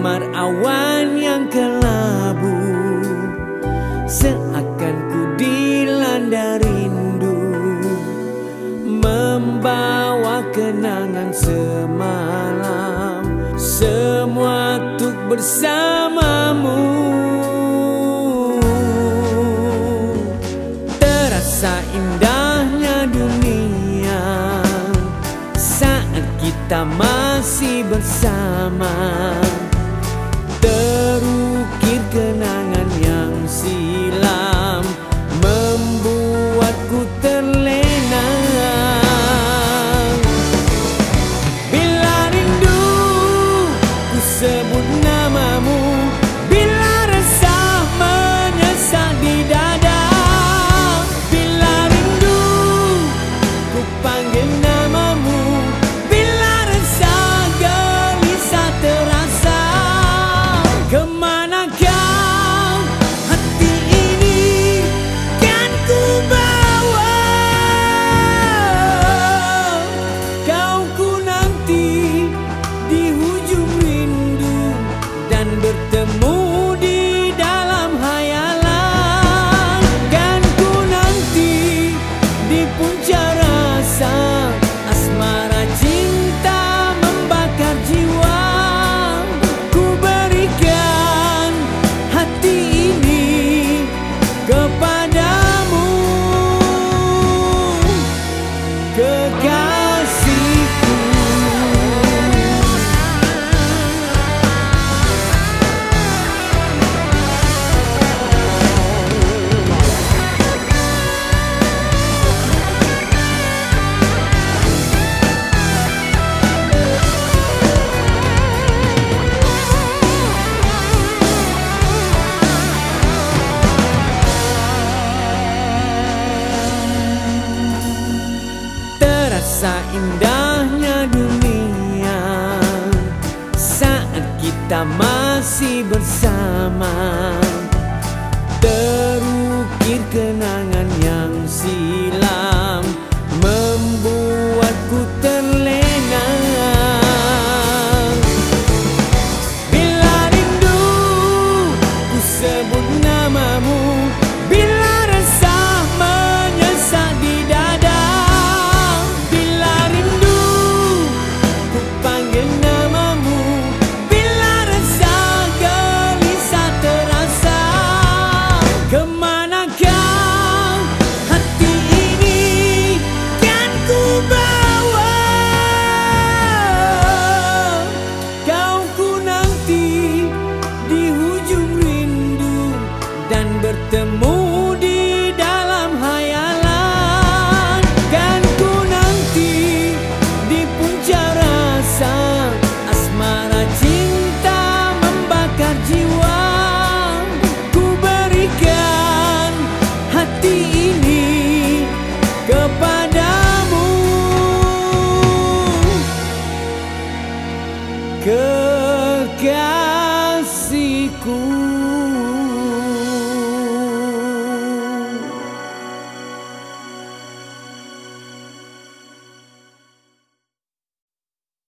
kamar awan yang kelabu. Seakan ku dilanda rindu. Membawa kenangan semalam. Semua untuk bersamamu. Terasa indahnya dunia. Saat kita masih bersama Terukir kenangan Terasa indahnya dunia Saat kita masih bersama. Terukir kenangan yang silam kekasihku.